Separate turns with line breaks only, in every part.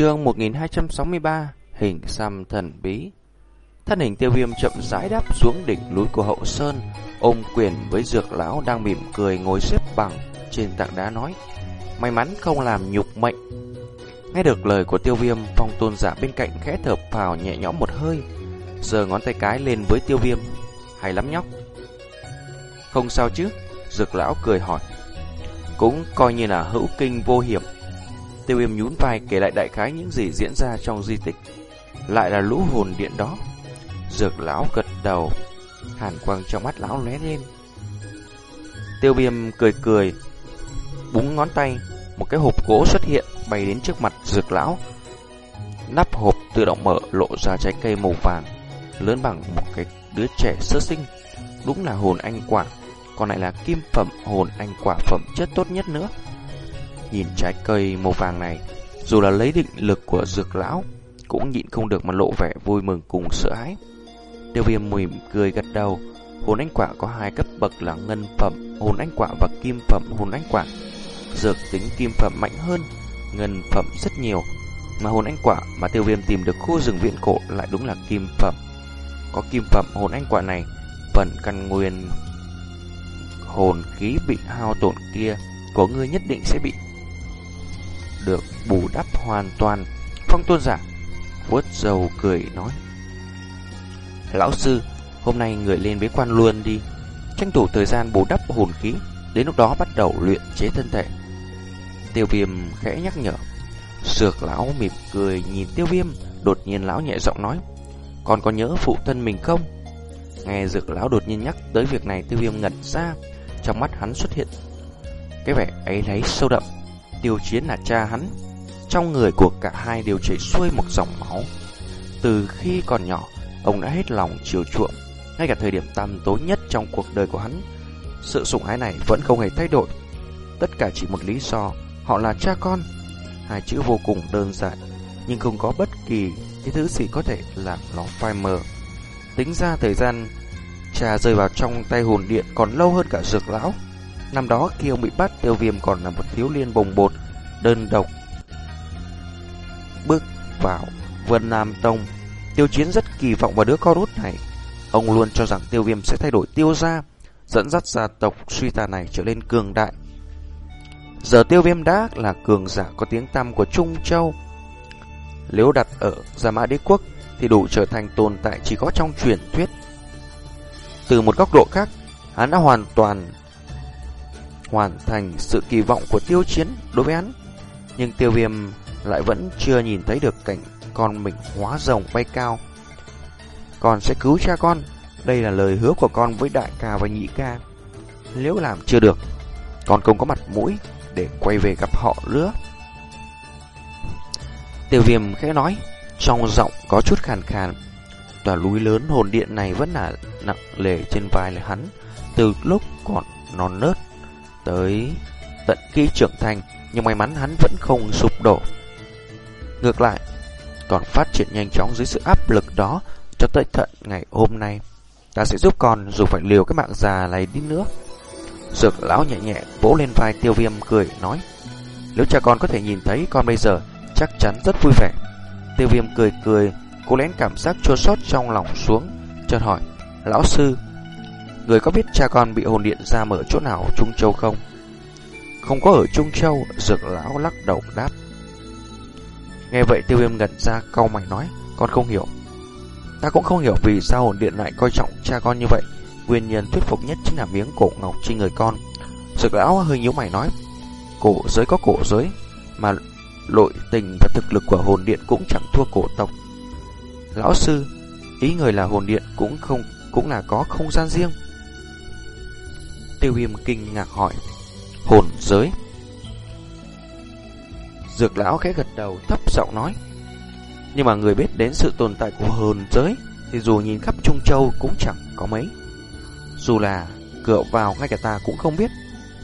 Chương 1263 Hình xăm thần bí. Thân hình tiêu viêm chậm rãi đáp xuống đỉnh núi của hậu sơn, Ôm quyền với dược lão đang mỉm cười ngồi xếp bằng trên tảng đá nói, May mắn không làm nhục mệnh. Nghe được lời của tiêu viêm, Phong tôn giả bên cạnh khẽ thở phào nhẹ nhõm một hơi Giờ ngón tay cái lên với tiêu viêm. Hay lắm nhóc. Không sao chứ, Dược lão cười hỏi. Cũng coi như là hữu kinh vô hiểm. Tiêu viêm nhún vai kể lại đại khái những gì diễn ra trong di tích. Lại là lũ hồn điện đó. Dược lão gật đầu, Hàn quang trong mắt lão lóe lên. Tiêu viêm cười cười, Búng ngón tay, Một cái hộp gỗ xuất hiện Bay đến trước mặt dược lão. Nắp hộp tự động mở, lộ ra trái cây màu vàng, Lớn bằng một cái đứa trẻ sơ sinh. Đúng là hồn anh quả, Còn lại là kim phẩm hồn anh quả phẩm chất tốt nhất nữa. Nhìn trái cây màu vàng này. Dù là lấy định lực của dược lão, Cũng nhịn không được mà lộ vẻ vui mừng cùng sợ hãi. Tiêu viêm mỉm cười gật đầu. Hồn anh quả có hai cấp bậc là ngân phẩm, hồn anh quả và kim phẩm. Hồn anh quả Dược tính kim phẩm mạnh hơn, Ngân phẩm rất nhiều. Mà hồn anh quả mà tiêu viêm tìm được khu rừng viện cổ lại đúng là kim phẩm. Có kim phẩm hồn anh quả này, Phần căn nguyên hồn khí bị hao tổn kia Của ngươi nhất định sẽ bị được bù đắp hoàn toàn. Phong tôn giả vuốt dầu cười nói. Lão sư, hôm nay người lên bế quan luôn đi. Tranh thủ thời gian bù đắp hồn khí, đến lúc đó bắt đầu luyện chế thân thể. Tiêu viêm khẽ nhắc nhở. Sược lão mỉm cười nhìn tiêu viêm, đột nhiên lão nhẹ giọng nói. Còn có nhớ phụ thân mình không? Nghe dược lão đột nhiên nhắc tới việc này tiêu viêm ngẩn ra, trong mắt hắn xuất hiện. Cái vẻ ấy lấy sâu đậm Tiêu chiến là cha hắn. Trong người của cả hai đều chảy xuôi một dòng máu. Từ khi còn nhỏ, Ông đã hết lòng chiều chuộng. Ngay cả thời điểm tăm tối nhất trong cuộc đời của hắn, Sự sủng ái này vẫn không hề thay đổi. Tất cả chỉ một lý do, Họ là cha con. Hai chữ vô cùng đơn giản, Nhưng không có bất kỳ cái thứ gì có thể làm nó phai mờ. Tính ra thời gian Cha rơi vào trong tay hồn điện còn lâu hơn cả dược lão. Năm đó khi ông bị bắt, tiêu viêm còn là một thiếu liên bồng bột, Đơn độc. Bước vào Vân Nam Tông, Tiêu chiến rất kỳ vọng vào đứa con út này. Ông luôn cho rằng tiêu viêm sẽ thay đổi tiêu gia, Dẫn dắt gia tộc suy tàn này trở nên cường đại. Giờ tiêu viêm đã là cường giả có tiếng tăm của Trung Châu. Nếu đặt ở Gia Mã Đế Quốc Thì đủ trở thành tồn tại chỉ có trong truyền thuyết. Từ một góc độ khác, Hắn đã hoàn toàn hoàn thành sự kỳ vọng của tiêu chiến đối với hắn. Nhưng tiêu viêm lại vẫn chưa nhìn thấy được cảnh con mình hóa rồng bay cao. Con sẽ cứu cha con. Đây là lời hứa của con với đại ca và nhị ca. Nếu làm chưa được, con không có mặt mũi để quay về gặp họ nữa. Tiêu viêm khẽ nói, trong giọng có chút khàn khàn. Tòa núi lớn hồn điện này vẫn là nặng lề trên vai là hắn, từ lúc còn non nớt tới tận khi trưởng thành, nhưng may mắn hắn vẫn không sụp đổ. Ngược lại, còn phát triển nhanh chóng dưới sự áp lực đó cho tới tận ngày hôm nay. Ta sẽ giúp con dù phải liều cái mạng già này đi nữa. Dược lão nhẹ nhẹ vỗ lên vai tiêu viêm cười nói Nếu cha con có thể nhìn thấy con bây giờ Chắc chắn rất vui vẻ Tiêu viêm cười cười Cô lén cảm giác chua sót trong lòng xuống Chợt hỏi Lão sư Người có biết cha con bị hồn điện ra mở chỗ nào ở Trung Châu không? Không có ở Trung Châu, dược lão lắc đầu đáp. Nghe vậy tiêu viêm ngẩn ra câu mày nói, con không hiểu. Ta cũng không hiểu vì sao hồn điện lại coi trọng cha con như vậy. Nguyên nhân thuyết phục nhất chính là miếng cổ ngọc trên người con. Dược lão hơi nhíu mày nói, cổ giới có cổ giới, mà lội tình và thực lực của hồn điện cũng chẳng thua cổ tộc. Lão sư, ý người là hồn điện cũng không cũng là có không gian riêng. Tiêu viêm kinh ngạc hỏi, Hồn giới? Dược lão khẽ gật đầu, thấp giọng nói, Nhưng mà người biết đến sự tồn tại của hồn giới Thì dù nhìn khắp Trung Châu cũng chẳng có mấy. Dù là cửa vào ngay cả ta cũng không biết,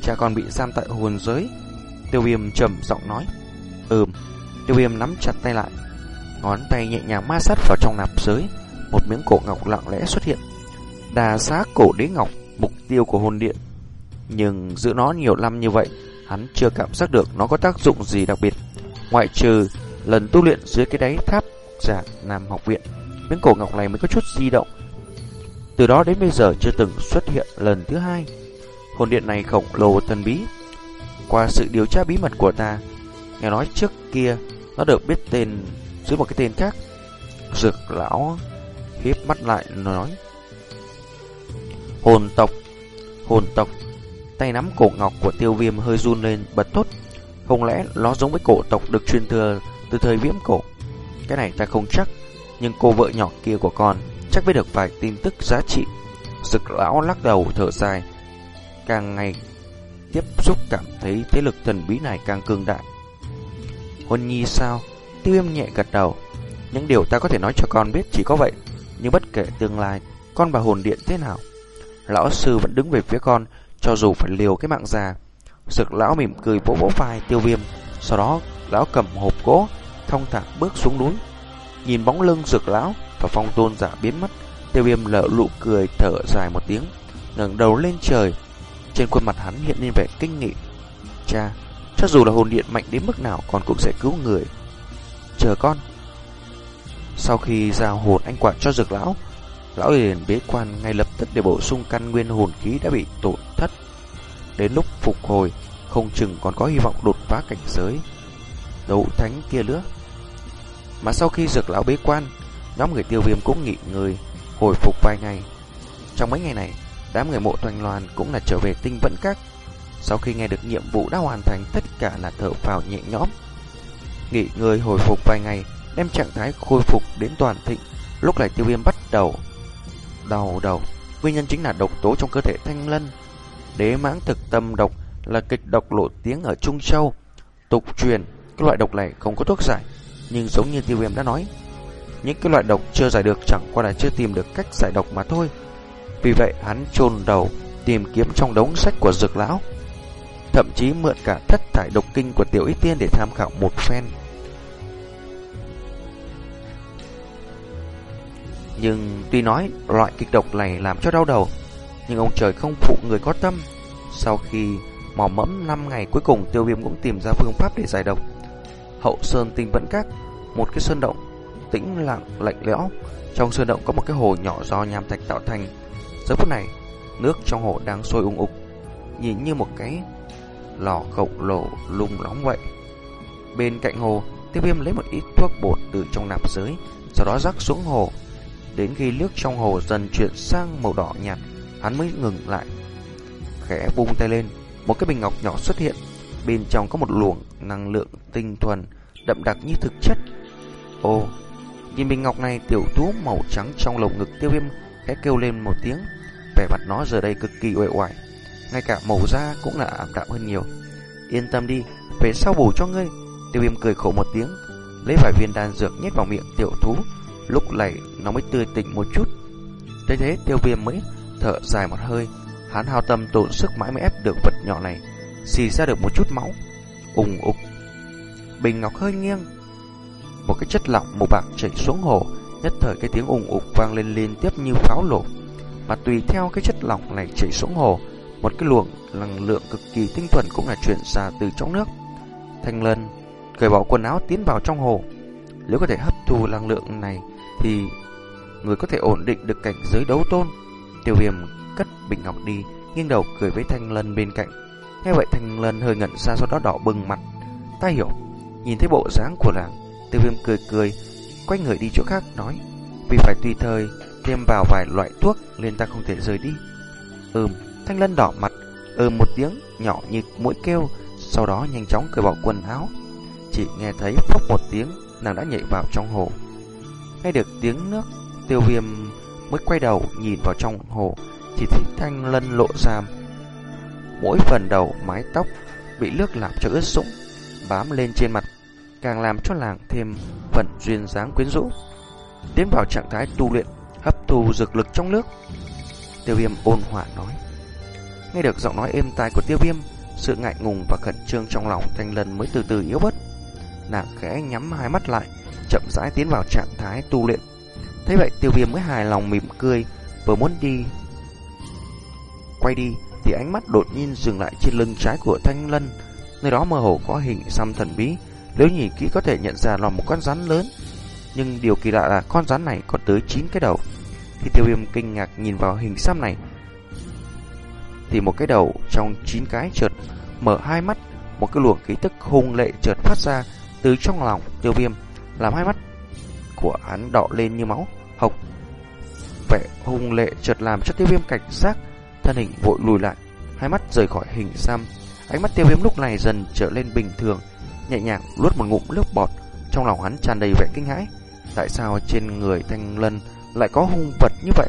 Cha con bị giam tại hồn giới. Tiêu viêm trầm giọng nói, Ừm. Tiêu viêm nắm chặt tay lại, Ngón tay nhẹ nhàng ma sát vào trong nạp giới, Một miếng cổ ngọc lặng lẽ xuất hiện. Đà xá cổ đế ngọc, Mục tiêu của hồn điện nhưng giữ nó nhiều năm như vậy, hắn chưa cảm giác được nó có tác dụng gì đặc biệt. Ngoại trừ lần tu luyện dưới cái đáy tháp giả Nam học viện, miếng cổ ngọc này mới có chút di động. Từ đó đến bây giờ chưa từng xuất hiện lần thứ hai. Hồn điện này khổng lồ thần bí. Qua sự điều tra bí mật của ta, nghe nói trước kia nó được biết tên dưới một cái tên khác. Dược lão hiếp mắt lại nói. Hồn tộc, hồn tộc. Tay nắm cổ ngọc của tiêu viêm hơi run lên bật thốt. Không lẽ nó giống với cổ tộc được truyền thừa từ thời viễn cổ? Cái này ta không chắc, nhưng cô vợ nhỏ kia của con chắc biết được vài tin tức giá trị. Dực lão lắc đầu thở dài, càng ngày tiếp xúc cảm thấy thế lực thần bí này càng cường đại. Hôn nhi sao? Tiêu viêm nhẹ gật đầu. Những điều ta có thể nói cho con biết chỉ có vậy. Nhưng bất kể tương lai, con và hồn điện thế nào, lão sư vẫn đứng về phía con, cho dù phải liều cái mạng già. Sực lão mỉm cười vỗ vỗ vai tiêu viêm, sau đó lão cầm hộp gỗ, thông thả bước xuống núi. Nhìn bóng lưng sực lão và phong tôn giả biến mất, tiêu viêm lỡ lụ cười thở dài một tiếng, ngẩng đầu lên trời. Trên khuôn mặt hắn hiện lên vẻ kinh nghị. Cha, cho dù là hồn điện mạnh đến mức nào con cũng sẽ cứu người. Chờ con. Sau khi giao hồn anh quả cho dược lão, lão liền bế quan ngay lập tức để bổ sung căn nguyên hồn khí đã bị tổn thất. Đến lúc phục hồi, không chừng còn có hy vọng đột phá cảnh giới đấu thánh kia nữa. Mà sau khi dược lão bế quan, nhóm người tiêu viêm cũng nghỉ người hồi phục vài ngày. Trong mấy ngày này, đám người mộ toanh loan cũng là trở về tinh vận các. Sau khi nghe được nhiệm vụ đã hoàn thành, tất cả là thở phào nhẹ nhõm. Nghỉ người hồi phục vài ngày, đem trạng thái khôi phục đến toàn thịnh. Lúc này tiêu viêm bắt đầu đau đầu. Nguyên nhân chính là độc tố trong cơ thể thanh lân. Đế mãng thực tâm độc là kịch độc lộ tiếng ở Trung Châu. Tục truyền, cái loại độc này không có thuốc giải. Nhưng giống như tiêu viêm đã nói, những cái loại độc chưa giải được chẳng qua là chưa tìm được cách giải độc mà thôi. Vì vậy hắn chôn đầu tìm kiếm trong đống sách của dược lão. Thậm chí mượn cả thất thải độc kinh của tiểu y tiên để tham khảo một phen. Nhưng tuy nói loại kịch độc này làm cho đau đầu, nhưng ông trời không phụ người có tâm. Sau khi mò mẫm 5 ngày cuối cùng tiêu viêm cũng tìm ra phương pháp để giải độc. Hậu sơn tinh vẫn các, một cái sơn động, tĩnh lặng lạnh lẽo. Trong sơn động có một cái hồ nhỏ do nham thạch tạo thành. Giờ phút này, nước trong hồ đang sôi ung ục, nhìn như một cái lò khổng lồ lung nóng vậy. Bên cạnh hồ, tiêu viêm lấy một ít thuốc bột từ trong nạp giới, sau đó rắc xuống hồ. Đến khi nước trong hồ dần chuyển sang màu đỏ nhạt, hắn mới ngừng lại. Khẽ bung tay lên, một cái bình ngọc nhỏ xuất hiện, bên trong có một luồng năng lượng tinh thuần, đậm đặc như thực chất. Ồ, nhìn bình ngọc này tiểu tú màu trắng trong lồng ngực tiêu viêm khẽ kêu lên một tiếng, vẻ mặt nó giờ đây cực kỳ uể oải, ngay cả màu da cũng là ảm đạm hơn nhiều. Yên tâm đi, về sau bù cho ngươi. Tiêu viêm cười khổ một tiếng, lấy vài viên đan dược nhét vào miệng tiểu thú, lúc này nó mới tươi tỉnh một chút. Thế thế tiêu viêm mới thở dài một hơi, hắn hao tâm tổn sức mãi mới ép được vật nhỏ này, xì ra được một chút máu. Ùng ục. Bình ngọc hơi nghiêng. Một cái chất lỏng màu bạc chảy xuống hồ, nhất thời cái tiếng ùng ục vang lên liên tiếp như pháo nổ. Mà tùy theo cái chất lỏng này chảy xuống hồ, một cái luồng năng lượng cực kỳ tinh thuần cũng là chuyển ra từ trong nước. Thanh Lân cởi bỏ quần áo tiến vào trong hồ. Nếu có thể hấp thu năng lượng này thì người có thể ổn định được cảnh giới đấu tôn. Tiêu Viêm cất bình ngọc đi, nghiêng đầu cười với Thanh Lân bên cạnh. Nghe vậy Thanh Lân hơi ngẩn ra sau đó đỏ bừng mặt. Ta hiểu, nhìn thấy bộ dáng của nàng, Tiêu Viêm cười cười, quay người đi chỗ khác nói, vì phải tùy thời thêm vào vài loại thuốc nên ta không thể rời đi. Ừm, Thanh Lân đỏ mặt, ừm một tiếng nhỏ như mũi kêu, sau đó nhanh chóng cởi bỏ quần áo. Chỉ nghe thấy phốc một tiếng, nàng đã nhảy vào trong hồ. Nghe được tiếng nước, Tiêu Viêm mới quay đầu nhìn vào trong hồ, chỉ thấy Thanh Lân lộ ra mỗi phần đầu mái tóc bị nước làm cho ướt sũng, bám lên trên mặt, càng làm cho làng thêm phần duyên dáng quyến rũ. Tiến vào trạng thái tu luyện, hấp thu dược lực trong nước. Tiêu viêm ôn hòa nói. Nghe được giọng nói êm tai của tiêu viêm, sự ngại ngùng và khẩn trương trong lòng thanh lân mới từ từ yếu bớt. Nàng khẽ nhắm hai mắt lại, chậm rãi tiến vào trạng thái tu luyện. Thế vậy tiêu viêm mới hài lòng mỉm cười, vừa muốn đi. Quay đi, thì ánh mắt đột nhiên dừng lại trên lưng trái của Thanh Lân. Nơi đó mơ hồ có hình xăm thần bí, Nếu nhìn kỹ có thể nhận ra là một con rắn lớn Nhưng điều kỳ lạ là con rắn này có tới 9 cái đầu Khi tiêu viêm kinh ngạc nhìn vào hình xăm này Thì một cái đầu trong 9 cái chợt mở hai mắt Một cái luồng khí tức hung lệ chợt phát ra từ trong lòng tiêu viêm làm hai mắt của hắn đỏ lên như máu, Hộc. Vẻ hung lệ chợt làm cho tiêu viêm cảnh giác Thân hình vội lùi lại, Hai mắt rời khỏi hình xăm. Ánh mắt tiêu viêm lúc này dần trở lên bình thường, Nhẹ nhàng luốt một ngụm nước bọt, Trong lòng hắn tràn đầy vẻ kinh hãi. Tại sao trên người thanh lân Lại có hung vật như vậy?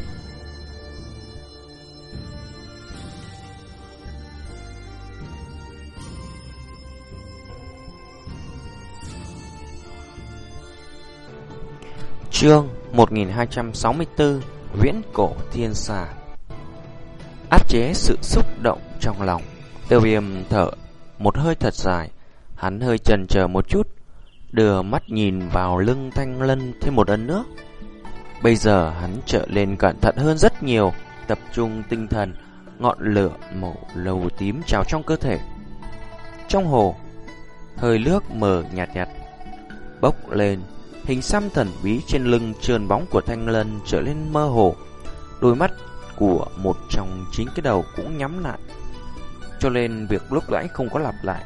Chương 1264 Viễn cổ thiên xà. Áp chế sự xúc động trong lòng. Tiêu viêm thở một hơi thật dài. Hắn hơi chần chờ một chút, Đưa mắt nhìn vào lưng thanh lân thêm một lần nữa. Bây giờ hắn trở lên cẩn thận hơn rất nhiều, Tập trung tinh thần, Ngọn lửa màu lầu tím trào trong cơ thể. Trong hồ, Hơi nước mờ nhạt nhạt Bốc lên. Hình xăm thần bí trên lưng trơn bóng của thanh lân trở lên mơ hồ. Đôi mắt của một trong chính cái đầu cũng nhắm lại. Cho nên việc lúc nãy không có lặp lại.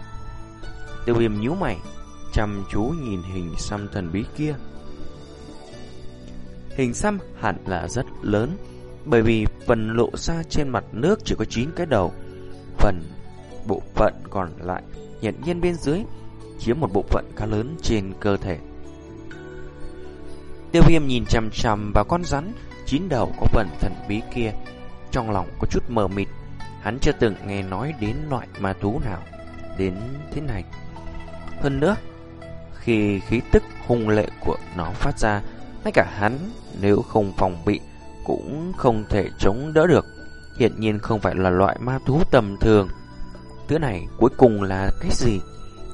Tiêu viêm nhíu mày, Chăm chú nhìn hình xăm thần bí kia. Hình xăm hẳn là rất lớn, Bởi vì phần lộ ra trên mặt nước chỉ có 9 cái đầu. Phần bộ phận còn lại, hiện nhiên bên dưới, Chiếm một bộ phận khá lớn trên cơ thể. Tiêu viêm nhìn chằm chằm vào con rắn, Chín đầu có phần thần bí kia. Trong lòng có chút mờ mịt, Hắn chưa từng nghe nói đến loại ma thú nào, Đến thế này. Hơn nữa, Khi khí tức hung lệ của nó phát ra, Ngay cả hắn Nếu không phòng bị Cũng không thể chống đỡ được. Hiện nhiên không phải là loại ma thú tầm thường. Thứ này cuối cùng là cái gì?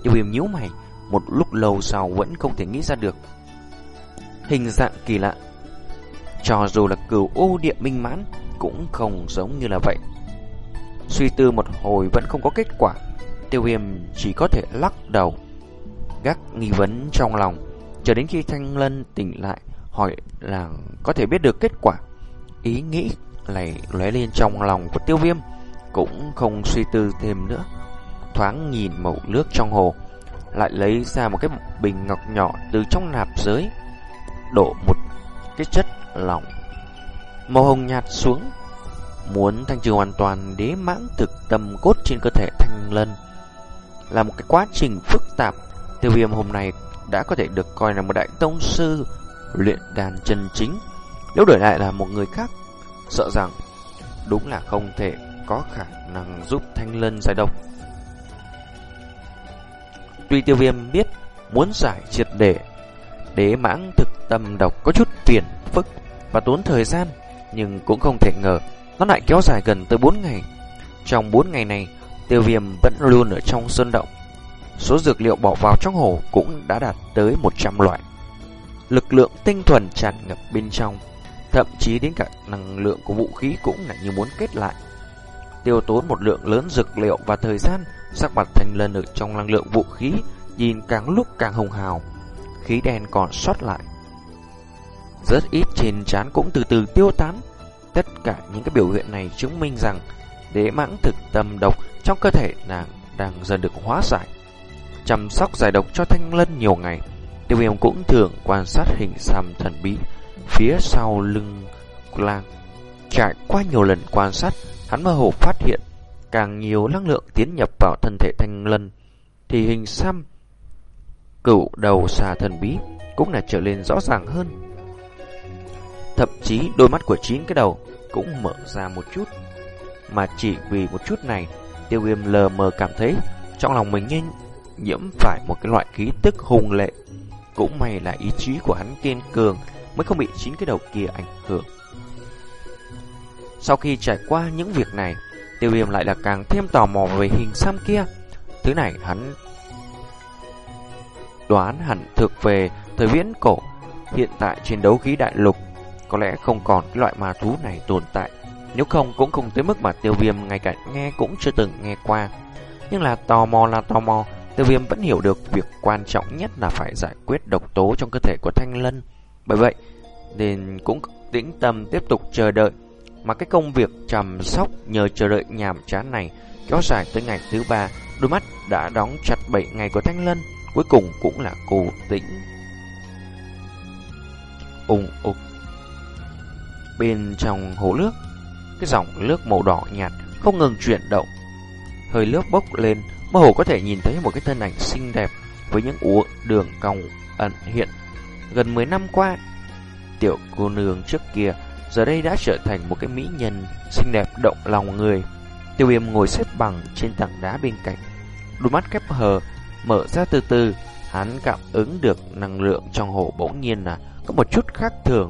Tiêu viêm nhíu mày, Một lúc lâu sau vẫn không thể nghĩ ra được hình dạng kỳ lạ. Cho dù là cửu ô địa minh mãn cũng không giống như là vậy. Suy tư một hồi vẫn không có kết quả, tiêu viêm chỉ có thể lắc đầu. Gác nghi vấn trong lòng, chờ đến khi Thanh Lân tỉnh lại, hỏi là có thể biết được kết quả. Ý nghĩ này lóe lên trong lòng của tiêu viêm, cũng không suy tư thêm nữa. Thoáng nhìn màu nước trong hồ, lại lấy ra một cái bình ngọc nhỏ từ trong nạp giới đổ một cái chất lỏng màu hồng nhạt xuống, muốn thanh trừ hoàn toàn đế mãng thực tâm cốt trên cơ thể thanh lân. Là một cái quá trình phức tạp, tiêu viêm hôm nay đã có thể được coi là một đại tông sư luyện đàn chân chính. Nếu đổi lại là một người khác, sợ rằng đúng là không thể có khả năng giúp thanh lân giải độc. Tuy tiêu viêm biết muốn giải triệt để đế mãng thực tâm độc có chút phiền phức và tốn thời gian, nhưng cũng không thể ngờ nó lại kéo dài gần tới 4 ngày. Trong 4 ngày này, tiêu viêm vẫn luôn ở trong sơn động. Số dược liệu bỏ vào trong hồ cũng đã đạt tới 100 loại. Lực lượng tinh thuần tràn ngập bên trong, thậm chí đến cả năng lượng của vũ khí cũng là như muốn kết lại. Tiêu tốn một lượng lớn dược liệu và thời gian, sắc mặt thành lần ở trong năng lượng vũ khí, nhìn càng lúc càng hồng hào, khí đen còn sót lại. Rất ít trên trán cũng từ từ tiêu tán. Tất cả những cái biểu hiện này chứng minh rằng đế mãng thực tâm độc trong cơ thể nàng đang dần được hóa giải. Chăm sóc giải độc cho thanh lân nhiều ngày, tiêu viêm cũng thường quan sát hình xăm thần bí phía sau lưng lang. Trải qua nhiều lần quan sát, hắn mơ hồ phát hiện càng nhiều năng lượng tiến nhập vào thân thể thanh lân, thì hình xăm cửu đầu xà thần bí cũng là trở lên rõ ràng hơn. Thậm chí đôi mắt của chín cái đầu cũng mở ra một chút. Mà chỉ vì một chút này, tiêu viêm lờ mờ cảm thấy trong lòng mình nhanh nhiễm phải một cái loại khí tức hùng lệ. Cũng may là ý chí của hắn kiên cường mới không bị chín cái đầu kia ảnh hưởng. Sau khi trải qua những việc này, tiêu viêm lại là càng thêm tò mò về hình xăm kia. Thứ này hắn đoán hẳn thực về thời viễn cổ. Hiện tại trên đấu khí đại lục, có lẽ không còn cái loại ma thú này tồn tại. Nếu không cũng không tới mức mà tiêu viêm ngay cả nghe cũng chưa từng nghe qua. Nhưng là tò mò là tò mò, Tiêu viêm vẫn hiểu được việc quan trọng nhất là phải giải quyết độc tố trong cơ thể của Thanh Lân. Bởi vậy, nên cũng tĩnh tâm tiếp tục chờ đợi. Mà cái công việc chăm sóc nhờ chờ đợi nhàm chán này kéo dài tới ngày thứ ba, đôi mắt đã đóng chặt 7 ngày của Thanh Lân, cuối cùng cũng là cô tĩnh. Ung ục. Bên trong hồ nước, cái dòng nước màu đỏ nhạt không ngừng chuyển động. Hơi nước bốc lên, mơ hồ có thể nhìn thấy một cái thân ảnh xinh đẹp với những ú đường cong ẩn hiện. Gần 10 năm qua, tiểu cô nương trước kia giờ đây đã trở thành một cái mỹ nhân xinh đẹp động lòng người. Tiêu viêm ngồi xếp bằng trên tảng đá bên cạnh, đôi mắt khép hờ, mở ra từ từ, hắn cảm ứng được năng lượng trong hồ bỗng nhiên là có một chút khác thường.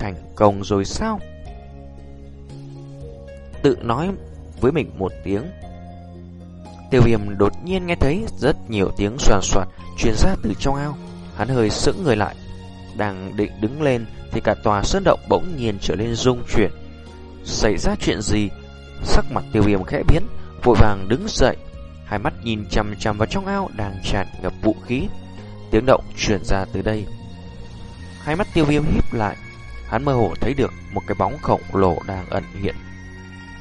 Thành công rồi sao? Tự nói với mình một tiếng. Tiêu viêm đột nhiên nghe thấy rất nhiều tiếng soàn soạt truyền ra từ trong ao. Hắn hơi sững người lại. Đang định đứng lên thì cả tòa sơn động bỗng nhiên trở nên rung chuyển. Xảy ra chuyện gì? Sắc mặt tiêu viêm khẽ biến, vội vàng đứng dậy. Hai mắt nhìn chằm chằm vào trong ao đang tràn ngập vũ khí. Tiếng động truyền ra từ đây. Hai mắt tiêu viêm híp lại. Hắn mơ hồ thấy được một cái bóng khổng lồ đang ẩn hiện.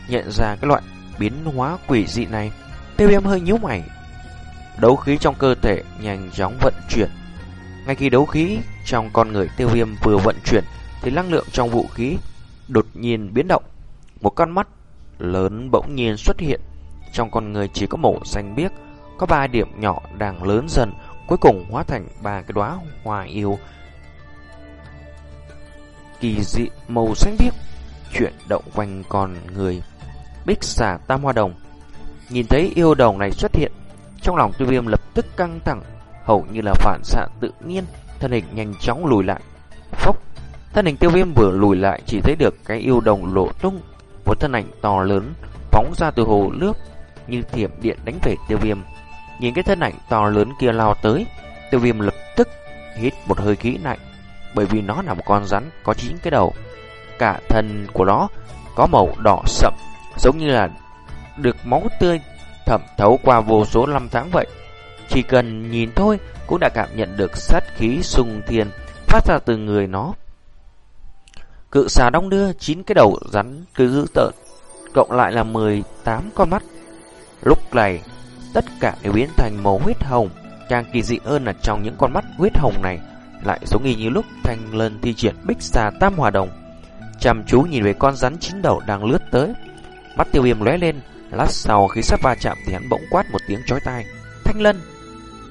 Nhận ra cái loại biến hóa quỷ dị này, tiêu viêm hơi nhíu mày. Đấu khí trong cơ thể nhanh chóng vận chuyển. Ngay khi đấu khí trong con người tiêu viêm vừa vận chuyển, thì năng lượng trong vũ khí đột nhiên biến động. Một con mắt lớn bỗng nhiên xuất hiện. Trong con người chỉ có màu xanh biếc, có ba điểm nhỏ đang lớn dần, cuối cùng hóa thành ba cái đóa hoa yêu kỳ dị màu xanh biếc chuyển động quanh con người. Bích xà tam hoa đồng nhìn thấy yêu đồng này xuất hiện, trong lòng Tiêu Viêm lập tức căng thẳng, hầu như là phản xạ tự nhiên, thân hình nhanh chóng lùi lại. Phốc, thân hình Tiêu Viêm vừa lùi lại chỉ thấy được cái yêu đồng lộ tung, một thân ảnh to lớn phóng ra từ hồ nước như thiểm điện đánh về Tiêu Viêm. Nhìn cái thân ảnh to lớn kia lao tới, Tiêu Viêm lập tức hít một hơi khí lạnh, bởi vì nó là một con rắn có chín cái đầu. Cả thân của nó có màu đỏ sậm, giống như là được máu tươi thẩm thấu qua vô số năm tháng vậy. Chỉ cần nhìn thôi cũng đã cảm nhận được sát khí sung thiên phát ra từ người nó. Cự xà đong đưa chín cái đầu rắn cứ dữ tợn, cộng lại là 18 con mắt. Lúc này, tất cả đều biến thành màu huyết hồng, càng kỳ dị hơn là trong những con mắt huyết hồng này lại giống y như lúc Thanh Lân thi triển bích xà tam hòa đồng. Chăm chú nhìn về con rắn chín đầu đang lướt tới. Mắt tiêu viêm lóe lên, lát sau khi sắp va chạm thì hắn bỗng quát một tiếng chói tai. Thanh Lân!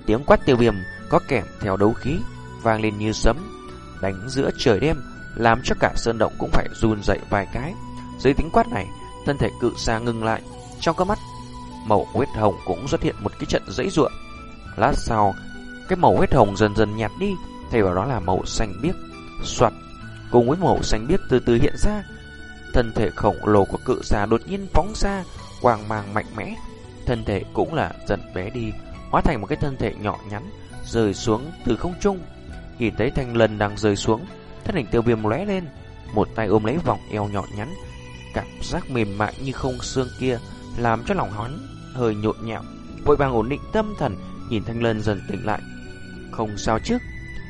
Tiếng quát tiêu viêm có kèm theo đấu khí, vang lên như sấm, đánh giữa trời đêm, làm cho cả sơn động cũng phải run dậy vài cái. Dưới tiếng quát này, thân thể cự xa ngừng lại, trong các mắt màu huyết hồng cũng xuất hiện một cái trận dãy ruộng. Lát sau, cái màu huyết hồng dần dần nhạt đi, thay vào đó là màu xanh biếc. Soạt, cùng với màu xanh biếc từ từ hiện ra, thân thể khổng lồ của cự xà đột nhiên phóng ra, quang mang mạnh mẽ. Thân thể cũng là dần bé đi, hóa thành một cái thân thể nhỏ nhắn, rơi xuống từ không trung. Nhìn thấy thanh lần đang rơi xuống, thân hình tiêu viêm lóe lên, một tay ôm lấy vòng eo nhỏ nhắn, cảm giác mềm mại như không xương kia, làm cho lòng hắn hơi nhộn nhạo. Vội vàng ổn định tâm thần, nhìn thanh lân dần tỉnh lại. Không sao chứ,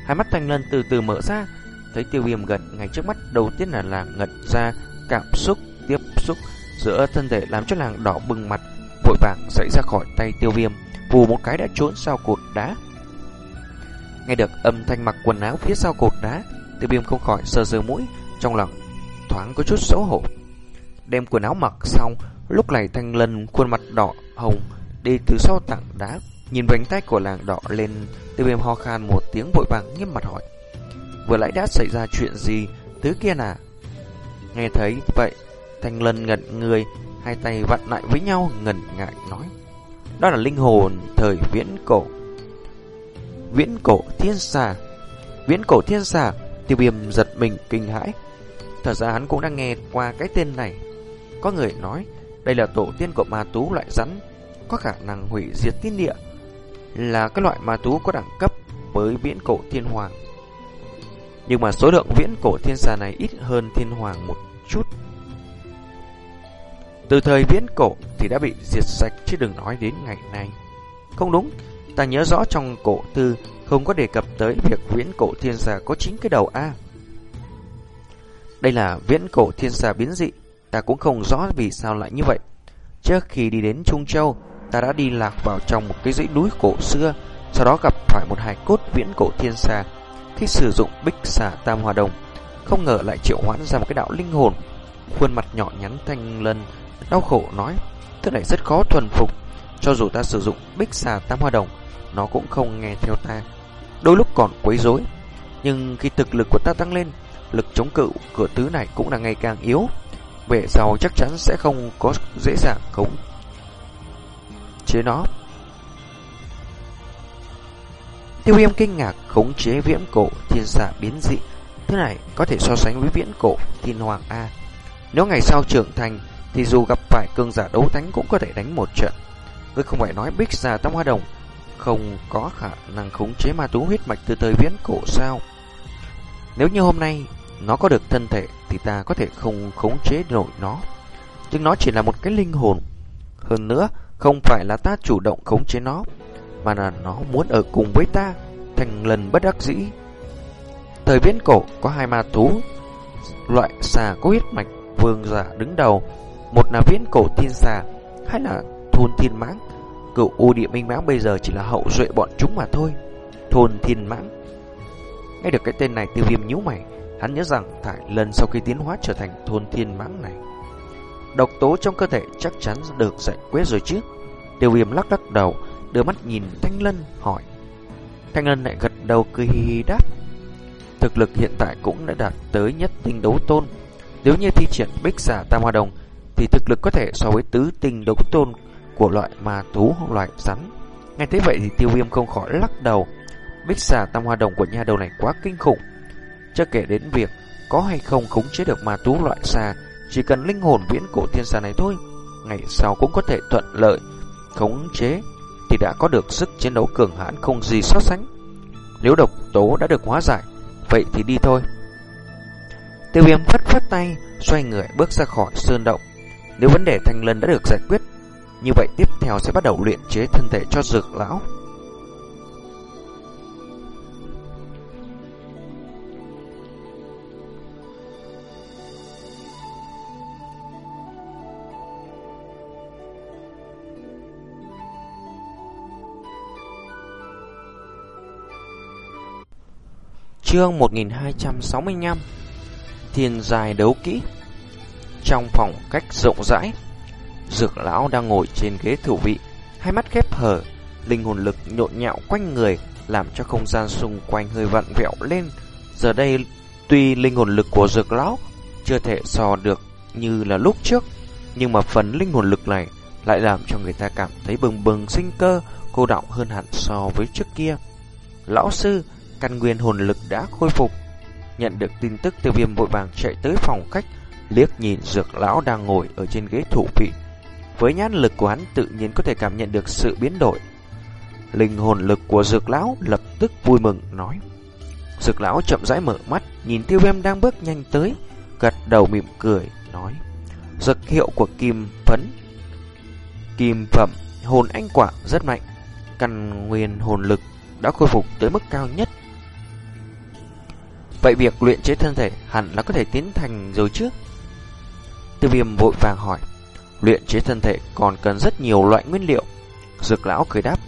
Hai mắt thanh lân từ từ mở ra, thấy tiêu viêm gần ngay trước mắt đầu tiên là làng ngật ra cảm xúc tiếp xúc giữa thân thể làm cho làng đỏ bừng mặt, vội vàng dậy ra khỏi tay tiêu viêm, vù một cái đã trốn sau cột đá. Nghe được âm thanh mặc quần áo phía sau cột đá, tiêu viêm không khỏi sờ sờ mũi, trong lòng thoáng có chút xấu hổ. Đem quần áo mặc xong, lúc này thanh lân khuôn mặt đỏ hồng đi từ sau tảng đá Nhìn vành tay của làng đỏ lên, tiêu viêm ho khan một tiếng vội vàng nghiêm mặt hỏi. Vừa nãy đã xảy ra chuyện gì, tứ kia à? Nghe thấy vậy, thanh lân ngẩn người, hai tay vặn lại với nhau ngần ngại nói. Đó là linh hồn thời viễn cổ. Viễn cổ thiên xà. Viễn cổ thiên xà, tiêu viêm giật mình kinh hãi. Thật ra hắn cũng đang nghe qua cái tên này. Có người nói, đây là tổ tiên của ma tú loại rắn, có khả năng hủy diệt thiên địa là cái loại ma tú có đẳng cấp với viễn cổ thiên hoàng. Nhưng mà số lượng viễn cổ thiên xà này ít hơn thiên hoàng một chút. Từ thời viễn cổ thì đã bị diệt sạch chứ đừng nói đến ngày nay. Không đúng, Ta nhớ rõ trong cổ thư không có đề cập tới việc viễn cổ thiên xà có chín cái đầu A. Đây là viễn cổ thiên xà biến dị, ta cũng không rõ vì sao lại như vậy. Trước khi đi đến Trung Châu, ta đã đi lạc vào trong một cái dãy núi cổ xưa, sau đó gặp phải một hài cốt viễn cổ thiên xà. Khi sử dụng bích xà tam hòa đồng, không ngờ lại triệu hoãn ra một cái đạo linh hồn. Khuôn mặt nhỏ nhắn thanh lần, đau khổ nói, thứ này rất khó thuần phục. Cho dù ta sử dụng bích xà tam hoa đồng, nó cũng không nghe theo ta. Đôi lúc còn quấy rối, nhưng khi thực lực của ta tăng lên, lực chống cự cửa tứ này cũng là ngày càng yếu. Về sau chắc chắn sẽ không có dễ dàng khống chế nó. Tiêu viêm kinh ngạc khống chế viễn cổ thiên xạ biến dị. Thứ này có thể so sánh với viễn cổ thiên hoàng A. Nếu ngày sau trưởng thành, thì dù gặp phải cường giả đấu thánh cũng có thể đánh một trận. Ngươi không phải nói bích xà tam hoa đồng, không có khả năng khống chế ma tú huyết mạch từ thời viễn cổ sao? Nếu như hôm nay nó có được thân thể thì ta có thể không khống chế nổi nó. Nhưng nó chỉ là một cái linh hồn. Hơn nữa, không phải là ta chủ động khống chế nó, mà là nó muốn ở cùng với ta, thành lần bất đắc dĩ. Thời viễn cổ có hai ma thú, loại xà có huyết mạch vương giả đứng đầu, một là viễn cổ thiên xà, hay là thôn thiên mãng. Cựu u địa minh mãng bây giờ chỉ là hậu duệ bọn chúng mà thôi. Thôn thiên mãng. Nghe được cái tên này tiêu viêm nhíu mày, hắn nhớ rằng thải lần sau khi tiến hóa trở thành thôn thiên mãng này. Độc tố trong cơ thể chắc chắn được giải quyết rồi chứ. Tiêu viêm lắc lắc đầu, đưa mắt nhìn Thanh Lân hỏi. Thanh Lân lại gật đầu cười hi hi đáp. Thực lực hiện tại cũng đã đạt tới nhất tinh đấu tôn. Nếu như thi triển bích giả tam hoa đồng, thì thực lực có thể so với tứ tinh đấu tôn của loại ma thú hoặc loại rắn. ngay thế vậy thì tiêu viêm không khỏi lắc đầu. Bích xà tam hoa đồng của nha đầu này quá kinh khủng. Chưa kể đến việc có hay không khống chế được ma tú loại xa chỉ cần linh hồn viễn cổ thiên xa này thôi, ngày sau cũng có thể thuận lợi khống chế thì đã có được sức chiến đấu cường hãn không gì so sánh. Nếu độc tố đã được hóa giải, vậy thì đi thôi. Tiêu viêm phất phất tay, xoay người bước ra khỏi sơn động. Nếu vấn đề thanh lân đã được giải quyết, như vậy tiếp theo sẽ bắt đầu luyện chế thân thể cho dược lão. Chương 1265 Thiên dài đấu kỹ. Trong phòng cách rộng rãi, Dược lão đang ngồi trên ghế thủ vị, Hai mắt khép hở Linh hồn lực nhộn nhạo quanh người Làm cho không gian xung quanh hơi vặn vẹo lên. Giờ đây, Tuy linh hồn lực của dược lão Chưa thể so được như là lúc trước, Nhưng mà phần linh hồn lực này Lại làm cho người ta cảm thấy bừng bừng, sinh cơ, Cô động hơn hẳn so với trước kia. Lão sư căn nguyên hồn lực đã khôi phục. Nhận được tin tức tiêu viêm vội vàng chạy tới phòng khách, liếc nhìn dược lão đang ngồi ở trên ghế thủ vị. Với nhãn lực của hắn tự nhiên có thể cảm nhận được sự biến đổi. Linh hồn lực của dược lão lập tức vui mừng nói. Dược lão chậm rãi mở mắt, nhìn tiêu viêm đang bước nhanh tới, gật đầu mỉm cười, nói. Dược hiệu của kim phấn, kim phẩm, hồn anh quả rất mạnh. Căn nguyên hồn lực đã khôi phục tới mức cao nhất Vậy việc luyện chế thân thể hẳn là có thể tiến thành rồi chứ? Tiêu viêm vội vàng hỏi. Luyện chế thân thể còn cần rất nhiều loại nguyên liệu. Dược lão cười đáp.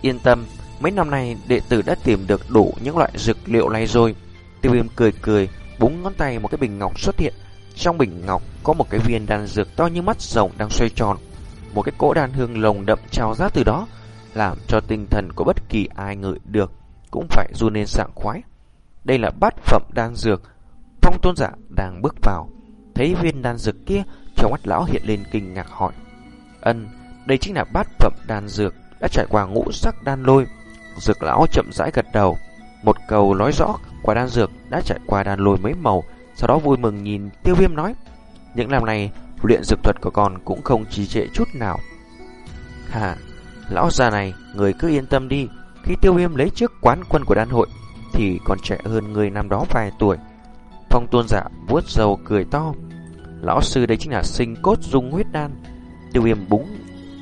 Yên tâm, mấy năm nay đệ tử đã tìm được đủ những loại dược liệu này rồi. Tiêu viêm cười cười, búng ngón tay một cái bình ngọc xuất hiện. Trong bình ngọc có một cái viên đan dược to như mắt rồng đang xoay tròn. Một cái cỗ đan hương lồng đậm trào ra từ đó, làm cho tinh thần của bất kỳ ai ngửi được cũng phải run lên sảng khoái. Đây là bát phẩm đan dược. Phong tôn giả đang bước vào. Thấy viên đan dược kia, trong mắt lão hiện lên kinh ngạc hỏi. Ân, đây chính là bát phẩm đan dược đã trải qua ngũ sắc đan lôi. Dược lão chậm rãi gật đầu. Một câu nói rõ quả đan dược đã trải qua đan lôi mấy màu. Sau đó vui mừng nhìn tiêu viêm nói. Những năm này, luyện dược thuật của con cũng không trì trệ chút nào. Hả, lão già này, người cứ yên tâm đi. Khi tiêu viêm lấy trước quán quân của đan hội, thì còn trẻ hơn người năm đó vài tuổi. Phong tuôn giả vuốt dầu cười to. Lão sư đây chính là sinh cốt dung huyết đan. Tiêu viêm búng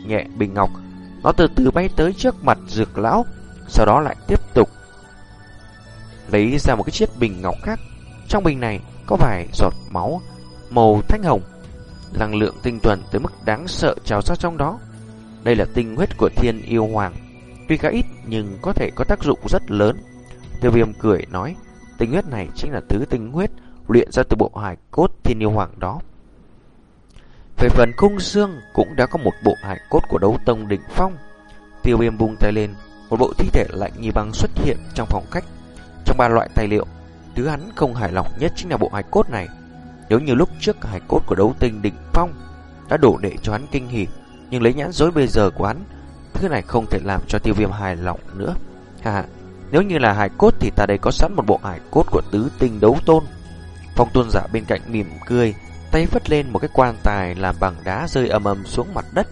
nhẹ bình ngọc, Nó từ từ bay tới trước mặt dược lão, sau đó lại tiếp tục lấy ra một cái chiếc bình ngọc khác. Trong bình này có vài giọt máu màu thanh hồng, năng lượng tinh tuần tới mức đáng sợ trào ra trong đó. Đây là tinh huyết của thiên yêu hoàng, tuy khá ít nhưng có thể có tác dụng rất lớn. Tiêu viêm cười nói, tinh huyết này chính là thứ tinh huyết luyện ra từ bộ hài cốt thiên yêu hoàng đó. Về phần cung xương cũng đã có một bộ hài cốt của đấu tông đỉnh phong. Tiêu viêm bung tay lên, một bộ thi thể lạnh như băng xuất hiện trong phòng khách. Trong ba loại tài liệu, thứ hắn không hài lòng nhất chính là bộ hài cốt này. Nếu như lúc trước hài cốt của đấu tinh đỉnh phong đã đổ để cho hắn kinh hỉ, nhưng lấy nhãn dối bây giờ của hắn, thứ này không thể làm cho tiêu viêm hài lòng nữa. Hà, nếu như là hài cốt thì ta đây có sẵn một bộ hài cốt của tứ tinh đấu tôn. Phong tôn giả bên cạnh mỉm cười, tay phất lên một cái quan tài làm bằng đá rơi ầm ầm xuống mặt đất.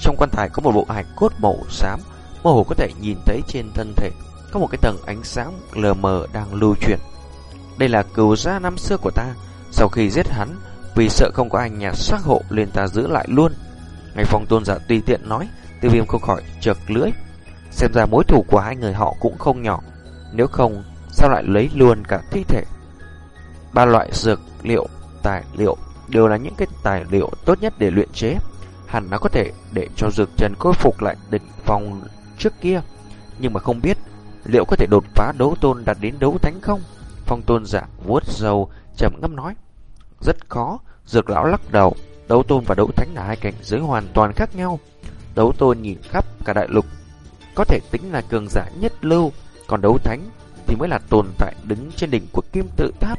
Trong quan tài có một bộ hài cốt màu xám, mơ hồ có thể nhìn thấy trên thân thể có một cái tầng ánh sáng lờ mờ đang lưu chuyển. Đây là cừu gia năm xưa của ta, sau khi giết hắn, vì sợ không có anh nhà xác hộ nên ta giữ lại luôn. Ngày phong tôn giả tùy tiện nói, tiêu viêm không khỏi chợt lưỡi. Xem ra mối thù của hai người họ cũng không nhỏ, nếu không sao lại lấy luôn cả thi thể. Ba loại dược liệu, tài liệu đều là những cái tài liệu tốt nhất để luyện chế. Hẳn nó có thể để cho dược trần khôi phục lại đỉnh phòng trước kia, nhưng mà không biết liệu có thể đột phá đấu tôn đạt đến đấu thánh không? Phong tôn giả vuốt dầu trầm ngâm nói, rất khó. Dược lão lắc đầu, đấu tôn và đấu thánh là hai cảnh giới hoàn toàn khác nhau. Đấu tôn nhìn khắp cả đại lục, có thể tính là cường giả nhất lưu, còn đấu thánh thì mới là tồn tại đứng trên đỉnh của kim tự tháp.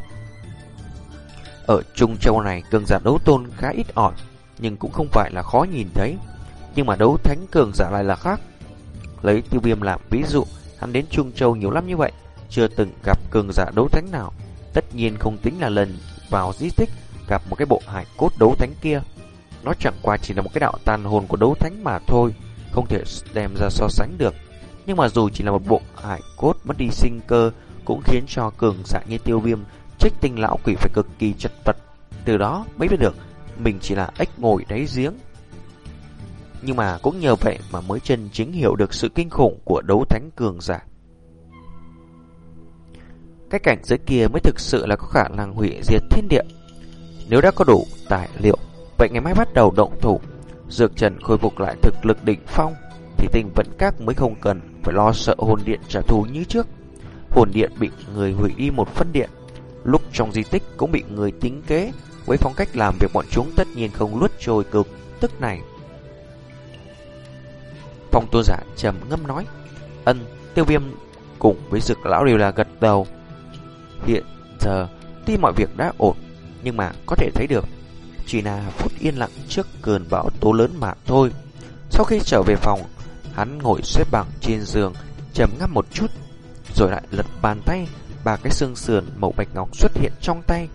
Ở Trung Châu này, cường giả đấu tôn khá ít ỏi, nhưng cũng không phải là khó nhìn thấy. Nhưng mà đấu thánh cường giả lại là khác. Lấy tiêu viêm làm ví dụ, hắn đến Trung Châu nhiều lắm như vậy, chưa từng gặp cường giả đấu thánh nào. Tất nhiên không tính là lần vào di tích gặp một cái bộ hải cốt đấu thánh kia. Nó chẳng qua chỉ là một cái đạo tàn hồn của đấu thánh mà thôi, không thể đem ra so sánh được. Nhưng mà dù chỉ là một bộ hải cốt mất đi sinh cơ, cũng khiến cho cường giả như tiêu viêm trích tinh lão quỷ phải cực kỳ chật vật. Từ đó mới biết được mình chỉ là ếch ngồi đáy giếng. Nhưng mà cũng nhờ vậy mà mới chân chính hiểu được sự kinh khủng của đấu thánh cường giả. Cái cảnh giới kia mới thực sự là có khả năng hủy diệt thiên địa. Nếu đã có đủ tài liệu, vậy ngày mai bắt đầu động thủ, Dược Trần khôi phục lại thực lực đỉnh phong, thì tình vẫn các mới không cần phải lo sợ hồn điện trả thù như trước. Hồn điện bị người hủy đi một phân điện, lúc trong di tích cũng bị người tính kế, với phong cách làm việc bọn chúng tất nhiên không luốt trôi cực tức này. Phong tôn giả trầm ngâm nói, ân tiêu viêm cùng với dược lão đều là gật đầu. Hiện giờ, tuy mọi việc đã ổn, nhưng mà có thể thấy được, chỉ là phút yên lặng trước cơn bão tố lớn mà thôi. Sau khi trở về phòng, hắn ngồi xếp bằng trên giường, trầm ngâm một chút, rồi lại lật bàn tay, ba cái xương sườn màu bạch ngọc xuất hiện trong tay.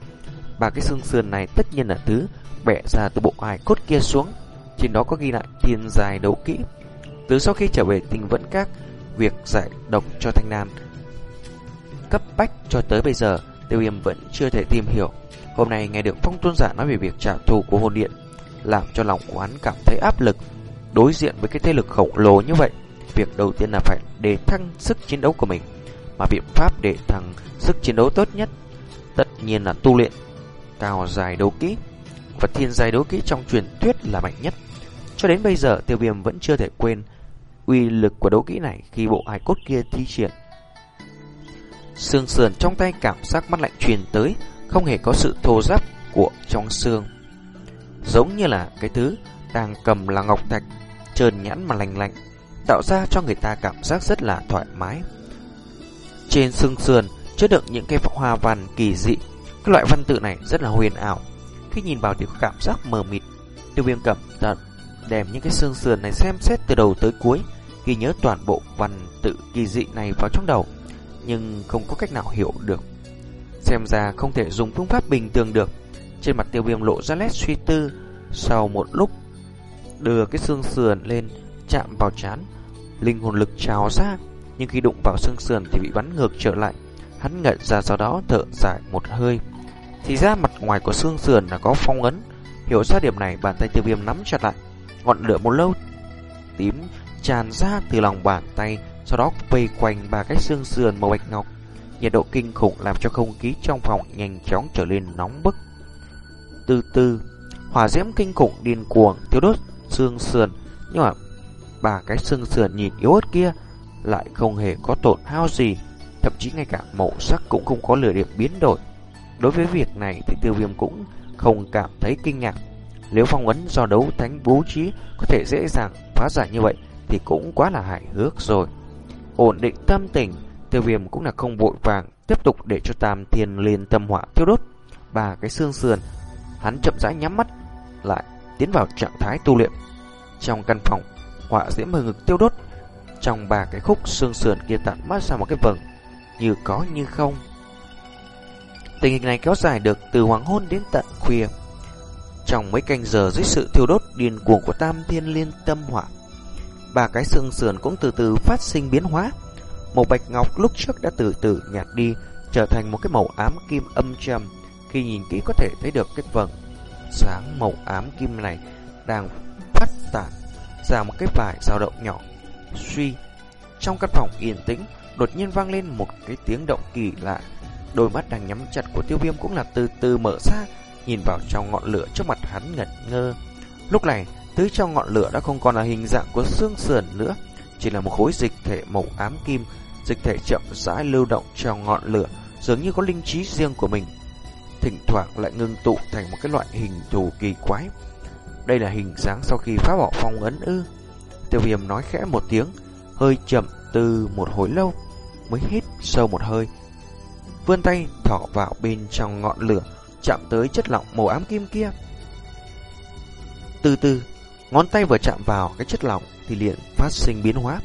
Ba cái xương sườn này tất nhiên là thứ bẻ ra từ bộ hài cốt kia xuống, trên đó có ghi lại tiền dài đấu kỹ. Từ sau khi trở về tình vẫn các, việc giải độc cho Thanh Nam cấp bách cho tới bây giờ, Tiêu Viêm vẫn chưa thể tìm hiểu. Hôm nay nghe được Phong Tôn giả nói về việc trả thù của hồn điện, làm cho lòng của hắn cảm thấy áp lực. Đối diện với cái thế lực khổng lồ như vậy, việc đầu tiên là phải đề thăng sức chiến đấu của mình, mà biện pháp để thăng sức chiến đấu tốt nhất tất nhiên là tu luyện cao dài đấu kỹ và thiên dài đấu kỹ trong truyền thuyết là mạnh nhất. Cho đến bây giờ, Tiêu Viêm vẫn chưa thể quên uy lực của đấu kỹ này khi bộ hài cốt kia thi triển. Sương sườn trong tay cảm giác mắt lạnh truyền tới, không hề có sự thô ráp của trong xương. Giống như là cái thứ đang cầm là ngọc thạch, trơn nhẵn mà lành lạnh, tạo ra cho người ta cảm giác rất là thoải mái. Trên xương sườn chứa đựng những cái hoa văn kỳ dị, cái loại văn tự này rất là huyền ảo. Khi nhìn vào thì có cảm giác mờ mịt. Tiêu viêm cẩm tận đem những cái xương sườn này xem xét từ đầu tới cuối, ghi nhớ toàn bộ văn tự kỳ dị này vào trong đầu nhưng không có cách nào hiểu được. Xem ra không thể dùng phương pháp bình thường được. Trên mặt tiêu viêm lộ ra nét suy tư, sau một lúc đưa cái xương sườn lên chạm vào chán, linh hồn lực trào ra, nhưng khi đụng vào xương sườn thì bị bắn ngược trở lại. Hắn ngẩn ra sau đó thở dài một hơi. Thì ra mặt ngoài của xương sườn là có phong ấn. Hiểu ra điểm này, bàn tay tiêu viêm nắm chặt lại. Ngọn lửa một lâu tím tràn ra từ lòng bàn tay, sau đó vây quanh ba cái xương sườn màu bạch ngọc. Nhiệt độ kinh khủng làm cho không khí trong phòng nhanh chóng trở lên nóng bức. Từ từ, hỏa diễm kinh khủng điên cuồng thiêu đốt xương sườn, nhưng mà ba cái xương sườn nhìn yếu ớt kia lại không hề có tổn hao gì, thậm chí ngay cả màu sắc cũng không có lửa điểm biến đổi. Đối với việc này thì tiêu viêm cũng không cảm thấy kinh ngạc. Nếu phong ấn do đấu thánh bố trí có thể dễ dàng phá giải như vậy thì cũng quá là hài hước rồi. Ổn định tâm tình, tiêu viêm cũng là không vội vàng tiếp tục để cho tam thiên liên tâm hỏa tiêu đốt. Ba cái xương sườn, hắn chậm rãi nhắm mắt lại tiến vào trạng thái tu luyện. Trong căn phòng, hỏa diễm hừng ngực tiêu đốt. Trong ba cái khúc xương sườn kia tản mát ra một cái vầng, như có như không. Tình hình này kéo dài được từ hoàng hôn đến tận khuya. Trong mấy canh giờ dưới sự thiêu đốt điên cuồng của tam thiên liên tâm hỏa, ba cái xương sườn cũng từ từ phát sinh biến hóa. Màu bạch ngọc lúc trước đã từ từ nhạt đi, trở thành một cái màu ám kim âm trầm. Khi nhìn kỹ có thể thấy được cái vầng sáng màu ám kim này đang phát tản ra một cái vải dao động nhỏ. Suy, trong căn phòng yên tĩnh, đột nhiên vang lên một cái tiếng động kỳ lạ. Đôi mắt đang nhắm chặt của tiêu viêm cũng là từ từ mở ra, nhìn vào trong ngọn lửa trước mặt hắn ngẩn ngơ. Lúc này, tứ trong ngọn lửa đã không còn là hình dạng của xương sườn nữa, chỉ là một khối dịch thể màu ám kim, dịch thể chậm rãi lưu động trong ngọn lửa, dường như có linh trí riêng của mình. Thỉnh thoảng lại ngưng tụ thành một cái loại hình thù kỳ quái. Đây là hình dáng sau khi phá bỏ phong ấn ư. Tiêu viêm nói khẽ một tiếng, hơi chậm từ một hồi lâu, mới hít sâu một hơi. Vươn tay thỏ vào bên trong ngọn lửa, chạm tới chất lỏng màu ám kim kia. Từ từ, ngón tay vừa chạm vào cái chất lỏng thì liền phát sinh biến hóa.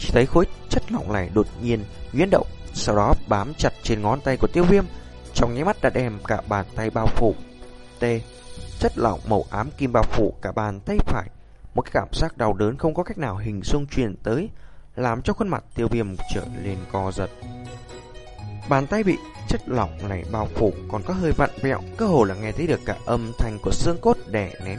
Chỉ thấy khối chất lỏng này đột nhiên nhuyễn động, sau đó bám chặt trên ngón tay của tiêu viêm, trong nháy mắt đã đem cả bàn tay bao phủ. T. Chất lỏng màu ám kim bao phủ cả bàn tay phải. Một cái cảm giác đau đớn không có cách nào hình dung truyền tới, làm cho khuôn mặt tiêu viêm trở lên co giật. Bàn tay bị chất lỏng này bao phủ còn có hơi vặn vẹo, cơ hồ là nghe thấy được cả âm thanh của xương cốt đè nén.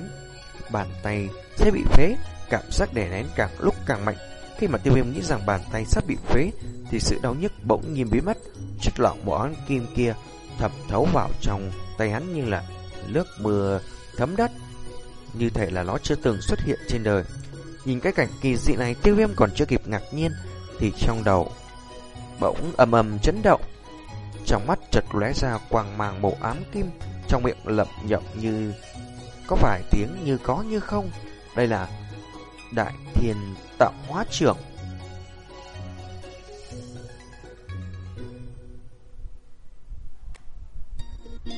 Bàn tay sẽ bị phế, cảm giác đè nén càng lúc càng mạnh. Khi mà tiêu viêm nghĩ rằng bàn tay sắp bị phế, thì sự đau nhức bỗng nhiên biến mất. Chất lỏng màu ám kim kia thẩm thấu vào trong tay hắn như là nước mưa thấm đất, như thể là nó chưa từng xuất hiện trên đời. Nhìn cái cảnh kỳ dị này, tiêu viêm còn chưa kịp ngạc nhiên, thì trong đầu bỗng ầm ầm chấn động. Trong mắt chợt lóe ra quang màng màu ám kim, trong miệng lẩm nhẩm như có vài tiếng như có như không. Đây là Đại Thiên Tạo Hóa Trưởng.